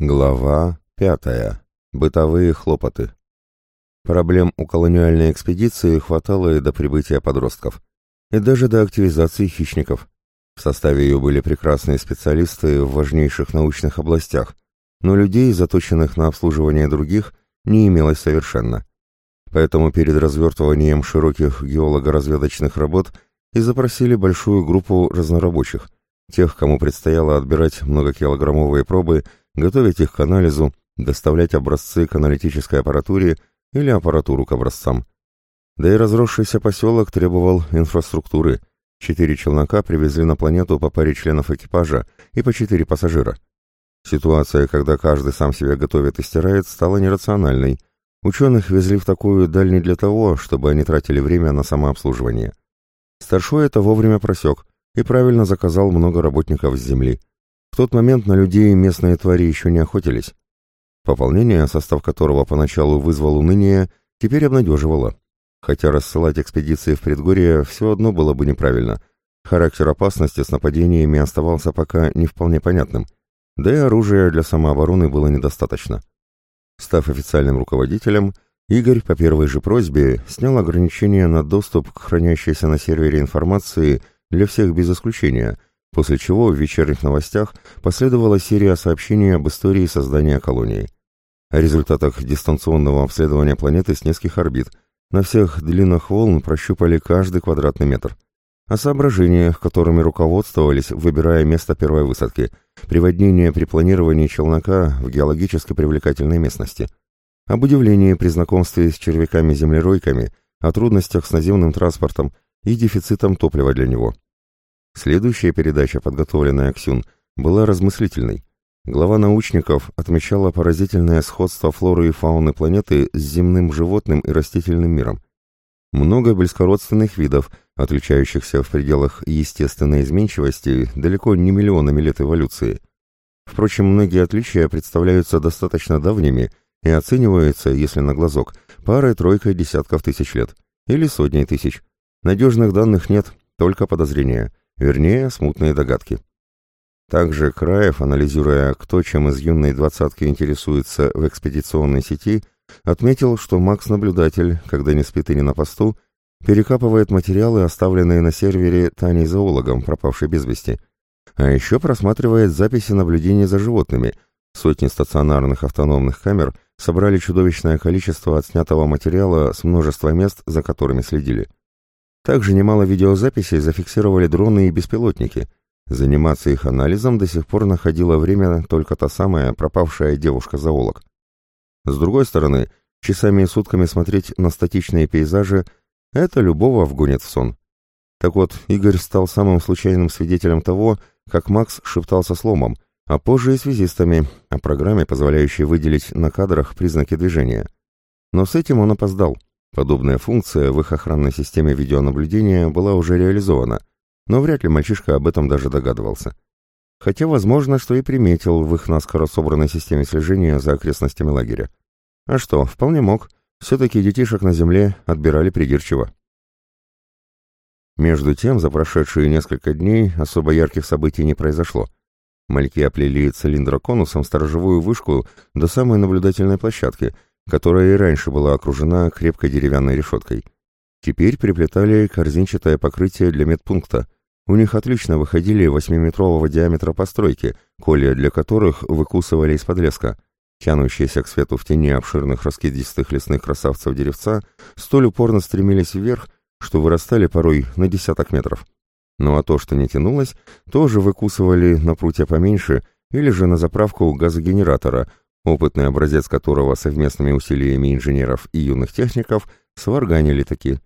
Глава пятая. Бытовые хлопоты. Проблем у колониальной экспедиции хватало и до прибытия подростков, и даже до активизации хищников. В составе ее были прекрасные специалисты в важнейших научных областях, но людей, заточенных на обслуживание других, не имелось совершенно. Поэтому перед развертыванием широких геолого-разведочных работ и запросили большую группу разнорабочих, тех, кому предстояло отбирать многокилограммовые пробы готовить их к анализу, доставлять образцы к аналитической аппаратуре или аппаратуру к образцам. Да и разросшийся поселок требовал инфраструктуры. Четыре челнока привезли на планету по паре членов экипажа и по четыре пассажира. Ситуация, когда каждый сам себя готовит и стирает, стала нерациональной. Ученых везли в такую даль не для того, чтобы они тратили время на самообслуживание. Старшой это вовремя просек и правильно заказал много работников с Земли. Тот момент на людей местные твари еще не охотились. Пополнение, состав которого поначалу вызвал уныние, теперь обнадеживало. Хотя рассылать экспедиции в предгорье все одно было бы неправильно. Характер опасности с нападениями оставался пока не вполне понятным. Да и оружия для самообороны было недостаточно. Став официальным руководителем, Игорь по первой же просьбе снял ограничения на доступ к хранящейся на сервере информации для всех без исключения – после чего в вечерних новостях последовала серия сообщений об истории создания колонии. О результатах дистанционного обследования планеты с низких орбит. На всех длинах волн прощупали каждый квадратный метр. О соображениях, которыми руководствовались, выбирая место первой высадки, приводнение при планировании челнока в геологически привлекательной местности. Об удивлении при знакомстве с червяками-землеройками, о трудностях с наземным транспортом и дефицитом топлива для него. Следующая передача, подготовленная Ксюн, была размыслительной. Глава научников отмечала поразительное сходство флоры и фауны планеты с земным животным и растительным миром. Много близкородственных видов, отличающихся в пределах естественной изменчивости далеко не миллионами лет эволюции. Впрочем, многие отличия представляются достаточно давними и оцениваются, если на глазок, парой-тройкой десятков тысяч лет, или сотней тысяч. Надежных данных нет, только подозрения. Вернее, смутные догадки. Также Краев, анализируя, кто чем из юной двадцатки интересуется в экспедиционной сети, отметил, что Макс-наблюдатель, когда не спит и не на посту, перекапывает материалы, оставленные на сервере Таней зоологом, пропавшей без вести, а еще просматривает записи наблюдений за животными. Сотни стационарных автономных камер собрали чудовищное количество отснятого материала с множества мест, за которыми следили. Также немало видеозаписей зафиксировали дроны и беспилотники. Заниматься их анализом до сих пор находила время только та самая пропавшая девушка-зоолог. С другой стороны, часами и сутками смотреть на статичные пейзажи – это любого вгонит в сон. Так вот, Игорь стал самым случайным свидетелем того, как Макс шептался с ломом, а позже и связистами, о программе, позволяющей выделить на кадрах признаки движения. Но с этим он опоздал – Подобная функция в их охранной системе видеонаблюдения была уже реализована, но вряд ли мальчишка об этом даже догадывался. Хотя, возможно, что и приметил в их наскоро собранной системе слежения за окрестностями лагеря. А что, вполне мог. Все-таки детишек на земле отбирали придирчиво. Между тем, за прошедшие несколько дней особо ярких событий не произошло. Мальки оплели цилиндроконусом сторожевую вышку до самой наблюдательной площадки — которая и раньше была окружена крепкой деревянной решеткой. Теперь приплетали корзинчатое покрытие для медпункта. У них отлично выходили восьмиметрового диаметра постройки, колья для которых выкусывали из-под леска. Тянущиеся к свету в тени обширных раскидистых лесных красавцев деревца столь упорно стремились вверх, что вырастали порой на десяток метров. Ну а то, что не тянулось, тоже выкусывали на прутья поменьше или же на заправку газогенератора, опытный образец которого совместными усилиями инженеров и юных техников сварганили таки.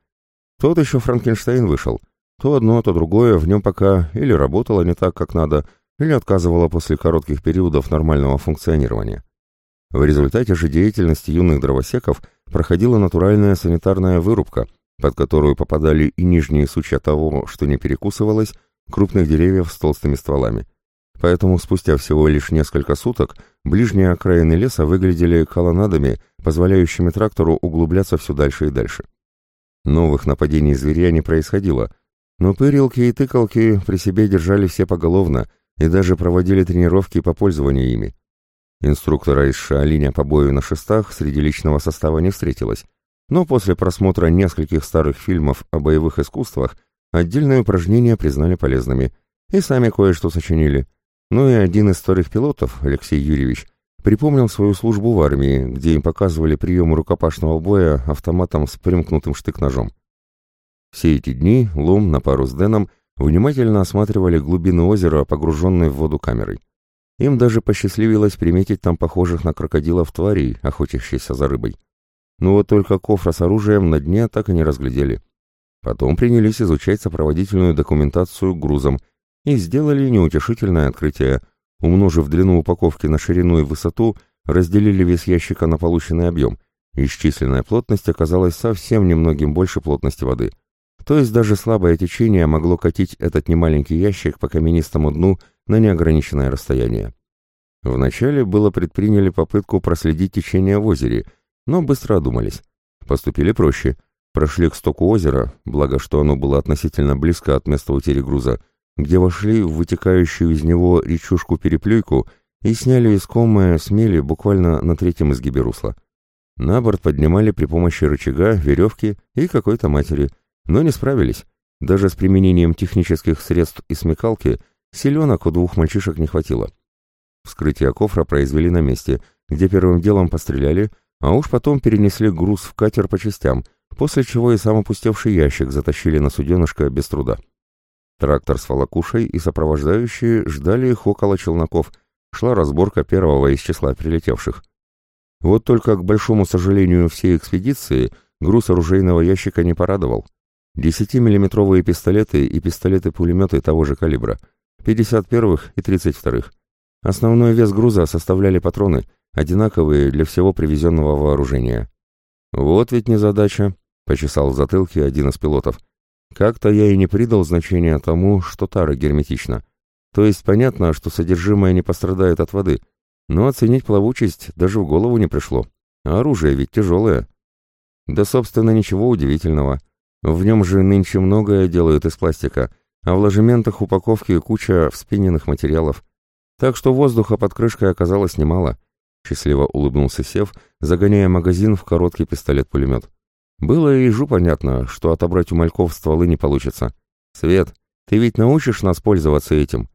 Тот еще Франкенштейн вышел. То одно, то другое в нем пока или работало не так, как надо, или отказывало после коротких периодов нормального функционирования. В результате же деятельности юных дровосеков проходила натуральная санитарная вырубка, под которую попадали и нижние сучья того, что не перекусывалось, крупных деревьев с толстыми стволами поэтому спустя всего лишь несколько суток ближние окраины леса выглядели колоннадами, позволяющими трактору углубляться все дальше и дальше. Новых нападений зверя не происходило, но пырилки и тыкалки при себе держали все поголовно и даже проводили тренировки по пользованию ими. Инструктора из Шаолиня по бою на шестах среди личного состава не встретилось, но после просмотра нескольких старых фильмов о боевых искусствах отдельные упражнения признали полезными и сами кое-что сочинили. Ну и один из старых пилотов, Алексей Юрьевич, припомнил свою службу в армии, где им показывали приемы рукопашного боя автоматом с примкнутым штык-ножом. Все эти дни Лом на пару с Дэном внимательно осматривали глубины озера, погруженной в воду камерой. Им даже посчастливилось приметить там похожих на крокодилов тварей, охотящихся за рыбой. Но вот только кофра с оружием на дне так и не разглядели. Потом принялись изучать сопроводительную документацию грузом и сделали неутешительное открытие. Умножив длину упаковки на ширину и высоту, разделили вес ящика на полученный объем. Исчисленная плотность оказалась совсем немногим больше плотности воды. То есть даже слабое течение могло катить этот немаленький ящик по каменистому дну на неограниченное расстояние. Вначале было предприняли попытку проследить течение в озере, но быстро одумались. Поступили проще. Прошли к стоку озера, благо что оно было относительно близко от места утери груза, где вошли в вытекающую из него речушку-переплюйку и сняли искомое смели буквально на третьем изгибе русла. На борт поднимали при помощи рычага, веревки и какой-то матери, но не справились. Даже с применением технических средств и смекалки селенок у двух мальчишек не хватило. Вскрытие кофра произвели на месте, где первым делом постреляли, а уж потом перенесли груз в катер по частям, после чего и сам опустевший ящик затащили на суденышко без труда. Трактор с волокушей и сопровождающие ждали их около челноков. Шла разборка первого из числа прилетевших. Вот только, к большому сожалению всей экспедиции, груз оружейного ящика не порадовал. 10-миллиметровые пистолеты и пистолеты-пулеметы того же калибра, 51-х и 32-х. Основной вес груза составляли патроны, одинаковые для всего привезенного вооружения. «Вот ведь незадача», — почесал в затылке один из пилотов. Как-то я и не придал значения тому, что тара герметична. То есть понятно, что содержимое не пострадает от воды, но оценить плавучесть даже в голову не пришло. А оружие ведь тяжелое. Да, собственно, ничего удивительного. В нем же нынче многое делают из пластика, а в ложементах упаковки куча вспененных материалов. Так что воздуха под крышкой оказалось немало. Счастливо улыбнулся Сев, загоняя магазин в короткий пистолет-пулемет. Было и ежу понятно, что отобрать у мальков стволы не получится. «Свет, ты ведь научишь нас пользоваться этим?»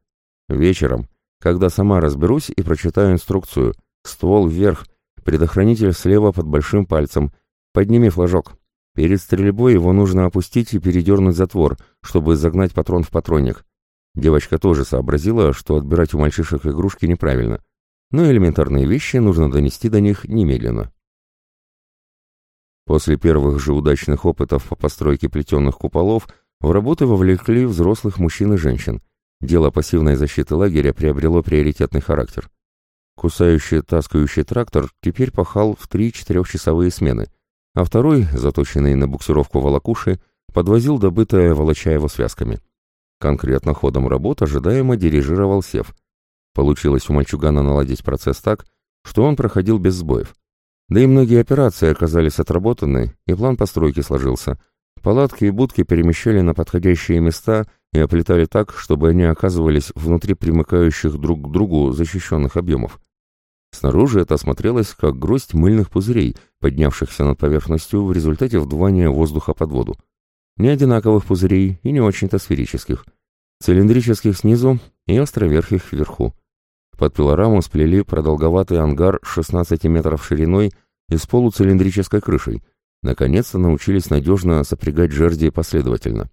«Вечером, когда сама разберусь и прочитаю инструкцию. Ствол вверх, предохранитель слева под большим пальцем. Подними флажок. Перед стрельбой его нужно опустить и передернуть затвор, чтобы загнать патрон в патронник. Девочка тоже сообразила, что отбирать у мальчишек игрушки неправильно. Но элементарные вещи нужно донести до них немедленно. После первых же удачных опытов по постройке плетеных куполов в работы вовлекли взрослых мужчин и женщин. Дело пассивной защиты лагеря приобрело приоритетный характер. Кусающий, таскающий трактор теперь пахал в 3-4-часовые смены, а второй, заточенный на буксировку волокуши, подвозил добытое Волочаево связками. Конкретно ходом работ ожидаемо дирижировал Сев. Получилось у мальчугана наладить процесс так, что он проходил без сбоев. Да и многие операции оказались отработаны, и план постройки сложился. Палатки и будки перемещали на подходящие места и оплетали так, чтобы они оказывались внутри примыкающих друг к другу защищенных объемов. Снаружи это смотрелось как гроздь мыльных пузырей, поднявшихся над поверхностью в результате вдувания воздуха под воду. Не одинаковых пузырей и не очень-то сферических. Цилиндрических снизу и островерхих вверху. Под пилораму сплели продолговатый ангар 16 метров шириной и с полуцилиндрической крышей. Наконец-то научились надежно сопрягать жерди последовательно.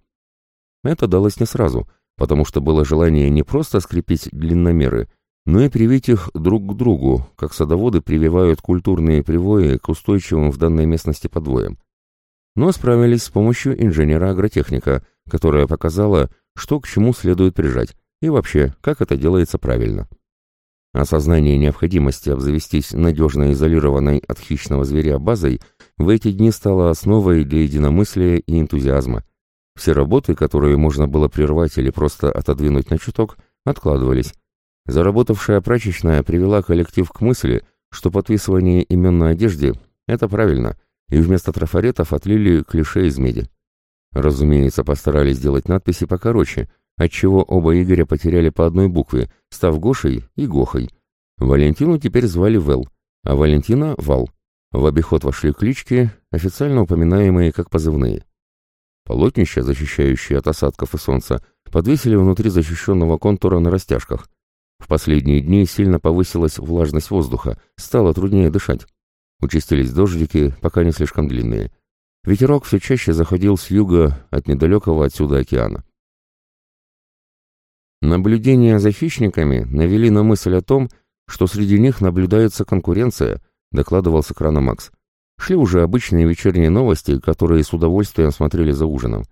Это далось не сразу, потому что было желание не просто скрепить длинномеры, но и привить их друг к другу, как садоводы прививают культурные привои к устойчивым в данной местности подвоям. Но справились с помощью инженера-агротехника, которая показала, что к чему следует прижать, и вообще, как это делается правильно. Осознание необходимости обзавестись надежно изолированной от хищного зверя базой в эти дни стало основой для единомыслия и энтузиазма. Все работы, которые можно было прервать или просто отодвинуть на чуток, откладывались. Заработавшая прачечная привела коллектив к мысли, что подписывание имен на одежде – это правильно, и вместо трафаретов отлили клише из меди. Разумеется, постарались сделать надписи покороче – отчего оба Игоря потеряли по одной букве, став Гошей и Гохой. Валентину теперь звали Вэл, а Валентина — Вал. В обиход вошли клички, официально упоминаемые как позывные. Полотнища, защищающие от осадков и солнца, подвесили внутри защищенного контура на растяжках. В последние дни сильно повысилась влажность воздуха, стало труднее дышать. Участились дождики, пока не слишком длинные. Ветерок все чаще заходил с юга от недалекого отсюда океана. Наблюдения за хищниками навели на мысль о том, что среди них наблюдается конкуренция, докладывал с экрана Макс. Шли уже обычные вечерние новости, которые с удовольствием смотрели за ужином.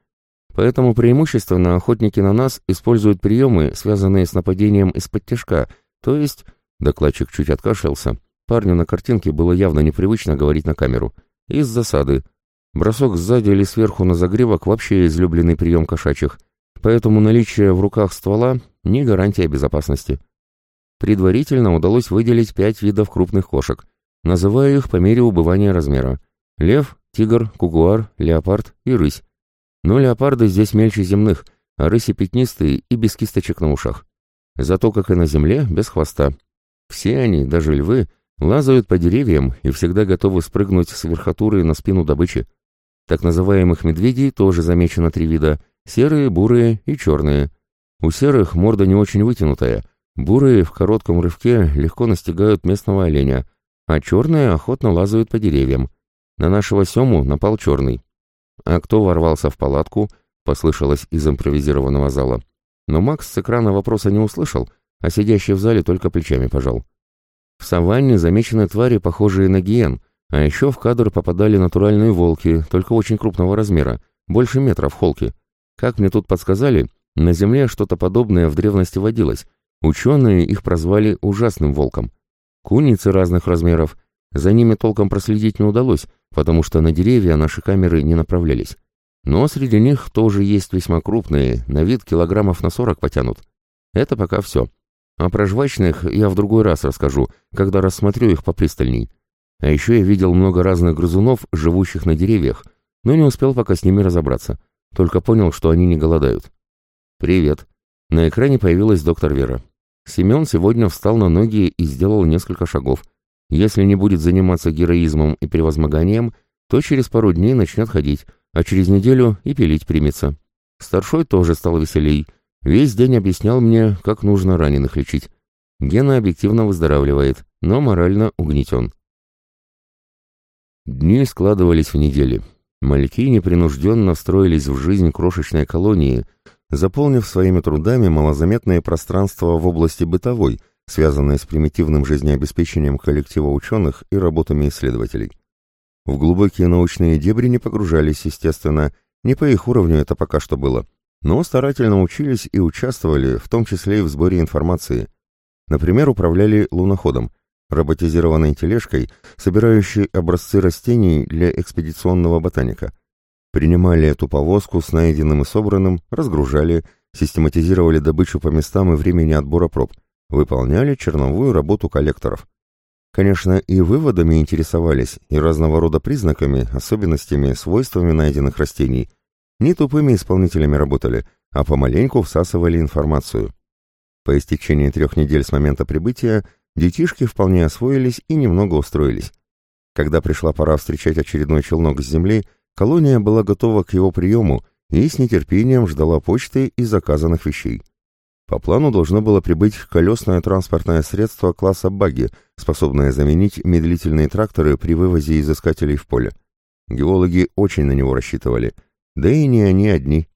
Поэтому преимущественно охотники на нас используют приемы, связанные с нападением из-под тяжка, то есть, докладчик чуть откашлялся, парню на картинке было явно непривычно говорить на камеру, из засады. Бросок сзади или сверху на загривок вообще излюбленный прием кошачьих, поэтому наличие в руках ствола не гарантия безопасности. Предварительно удалось выделить пять видов крупных кошек, называя их по мере убывания размера. Лев, тигр, кугуар, леопард и рысь. Но леопарды здесь мельче земных, а рыси пятнистые и без кисточек на ушах. Зато, как и на земле, без хвоста. Все они, даже львы, лазают по деревьям и всегда готовы спрыгнуть с верхотуры на спину добычи. Так называемых медведей тоже замечено три вида – серые, бурые и черные. У серых морда не очень вытянутая, бурые в коротком рывке легко настигают местного оленя, а черные охотно лазают по деревьям. На нашего Сему напал черный. «А кто ворвался в палатку?» — послышалось из импровизированного зала. Но Макс с экрана вопроса не услышал, а сидящий в зале только плечами пожал. В саванне замечены твари, похожие на гиен, а еще в кадр попадали натуральные волки, только очень крупного размера, больше метра в холке. Как мне тут подсказали, на Земле что-то подобное в древности водилось. Ученые их прозвали ужасным волком. Куницы разных размеров. За ними толком проследить не удалось, потому что на деревья наши камеры не направлялись. Но среди них тоже есть весьма крупные, на вид килограммов на сорок потянут. Это пока все. А про жвачных я в другой раз расскажу, когда рассмотрю их попристальней. А еще я видел много разных грызунов, живущих на деревьях, но не успел пока с ними разобраться. Только понял, что они не голодают. «Привет». На экране появилась доктор Вера. Семен сегодня встал на ноги и сделал несколько шагов. Если не будет заниматься героизмом и превозмоганием, то через пару дней начнет ходить, а через неделю и пилить примется. Старшой тоже стал веселей. Весь день объяснял мне, как нужно раненых лечить. Гена объективно выздоравливает, но морально угнетен. Дни складывались в недели. Мальки непринужденно встроились в жизнь крошечной колонии, заполнив своими трудами малозаметное пространство в области бытовой – связанные с примитивным жизнеобеспечением коллектива ученых и работами исследователей. В глубокие научные дебри не погружались, естественно, не по их уровню это пока что было, но старательно учились и участвовали, в том числе и в сборе информации. Например, управляли луноходом, роботизированной тележкой, собирающей образцы растений для экспедиционного ботаника. Принимали эту повозку с найденным и собранным, разгружали, систематизировали добычу по местам и времени отбора проб – выполняли черновую работу коллекторов. Конечно, и выводами интересовались, и разного рода признаками, особенностями, свойствами найденных растений. Не тупыми исполнителями работали, а помаленьку всасывали информацию. По истечении трех недель с момента прибытия детишки вполне освоились и немного устроились. Когда пришла пора встречать очередной челнок с земли, колония была готова к его приему и с нетерпением ждала почты и заказанных вещей. По плану должно было прибыть колесное транспортное средство класса «Багги», способное заменить медлительные тракторы при вывозе изыскателей в поле. Геологи очень на него рассчитывали. Да и не они одни.